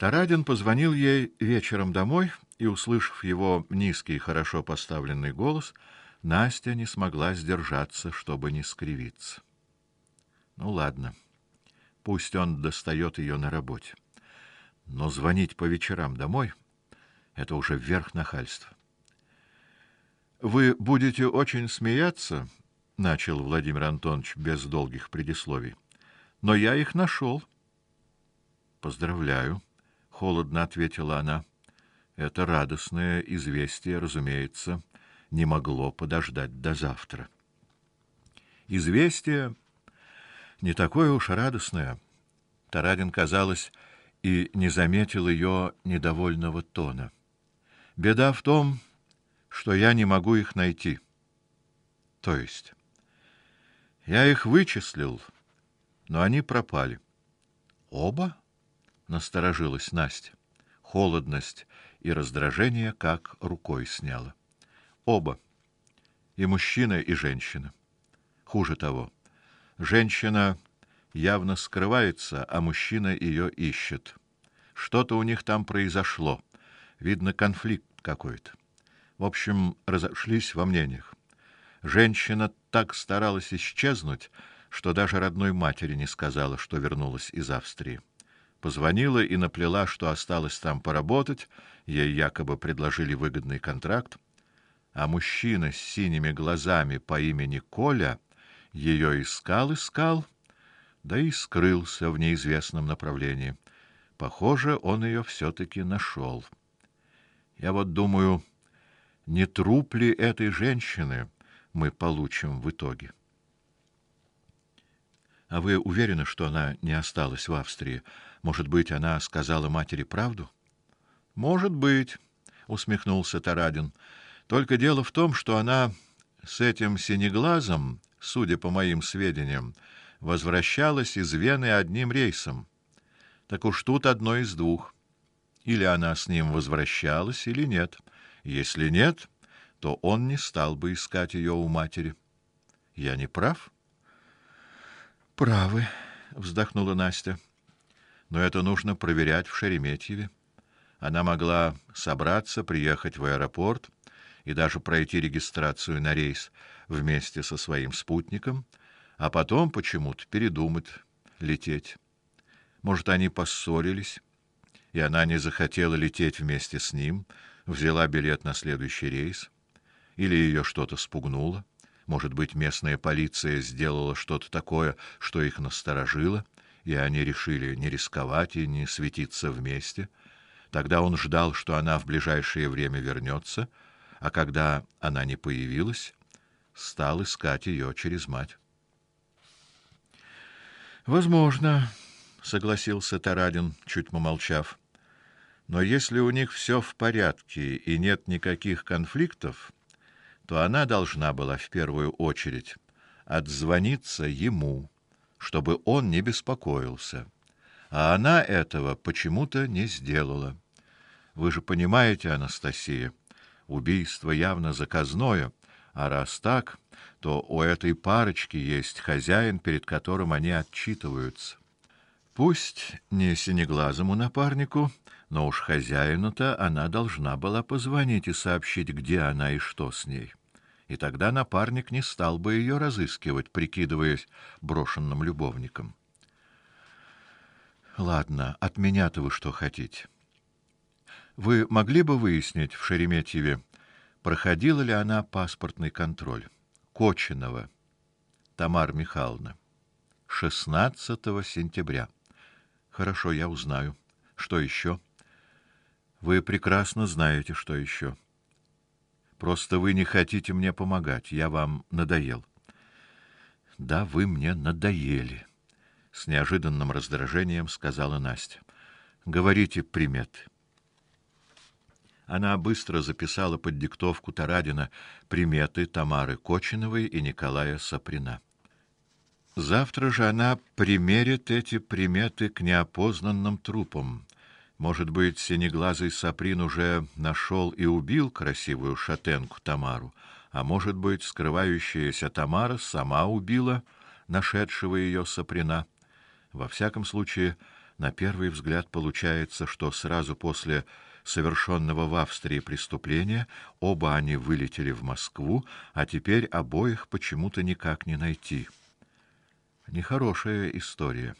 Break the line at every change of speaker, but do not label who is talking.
Тарадин позвонил ей вечером домой, и услышав его низкий, хорошо поставленный голос, Настя не смогла сдержаться, чтобы не скривиться. Ну ладно. Пусть он достает ее на работе. Но звонить по вечерам домой это уже верх нахальства. Вы будете очень смеяться, начал Владимир Антонович без долгих предисловий. Но я их нашел. Поздравляю, холодно ответила она. Это радостное известие, разумеется, не могло подождать до завтра. Известие не такое уж радостное. Тарадин, казалось, и не заметил ее недовольного тона. Беда в том, что я не могу их найти. То есть я их вычислил, но они пропали. Оба? Насторожилась Настя. Холодность и раздражение как рукой сняло. Оба. И мужчина, и женщина. Хуже того, женщина явно скрывается, а мужчина ее ищет. Что-то у них там произошло. Видно, конфликт какой-то. В общем, разошлись во мнениях. Женщина так старалась исчезнуть, что даже родной матери не сказала, что вернулась из Австрии. Позвонила и наплела, что осталось там поработать, ей якобы предложили выгодный контракт, а мужчина с синими глазами по имени Коля ее искал, искал, да и скрылся в неизвестном направлении. Похоже, он ее все таки нашел. Я вот думаю, не труп ли этой женщины мы получим в итоге? А вы уверены, что она не осталась в Австрии? Может быть, она сказала матери правду? Может быть, усмехнулся Тарадин. Только дело в том, что она с этим синеглазом, судя по моим сведениям, возвращалась из Вены одним рейсом. Так уж тут одно из двух: или она с ним возвращалась, или нет. Если нет, то он не стал бы искать ее у матери. Я не прав? Правы, вздохнула Настя. Но это нужно проверять в Шереметьеве. Она могла собраться, приехать в аэропорт и даже пройти регистрацию на рейс вместе со своим спутником, а потом почему-то передумать лететь. Может, они поссорились, и она не захотела лететь вместе с ним, взяла билет на следующий рейс, или ее что-то спугнуло. Может быть, местная полиция сделала что-то такое, что их насторожило, и они решили не рисковать и не светиться вместе. Тогда он ждал, что она в ближайшее время вернется, а когда она не появилась, стал искать ее через мать. Возможно, согласился Тарадин, чуть помолчав. Но если у них все в порядке и нет никаких конфликтов, то она должна была в первую очередь отзвониться ему, чтобы он не беспокоился. А она этого почему-то не сделала. Вы же понимаете, Анастасия, убийство явно заказное, а раз так, то у этой парочки есть хозяин, перед которым они отчитываются. Пусть не синеглазому напарнику, но уж хозяину-то она должна была позвонить и сообщить, где она и что с ней и тогда напарник не стал бы ее разыскивать, прикидываясь брошенным любовником. Ладно, от меня-то вы что хотите? Вы могли бы выяснить в Шереметьеве, проходила ли она паспортный контроль? Кочинова Тамара Михайловна. 16 сентября. Хорошо, я узнаю. Что еще? Вы прекрасно знаете, что еще. Просто вы не хотите мне помогать. Я вам надоел. Да, вы мне надоели, с неожиданным раздражением сказала Настя. Говорите приметы. Она быстро записала под диктовку Тарадина приметы Тамары Кочиновой и Николая Саприна. Завтра же она примерит эти приметы к неопознанным трупам. Может быть, синеглазый Саприн уже нашел и убил красивую шатенку Тамару, а может быть, скрывающаяся Тамара сама убила нашедшего ее Саприна. Во всяком случае, На первый взгляд получается, что сразу после совершенного в Австрии преступления оба они вылетели в Москву, а теперь обоих почему-то никак не найти. Нехорошая история.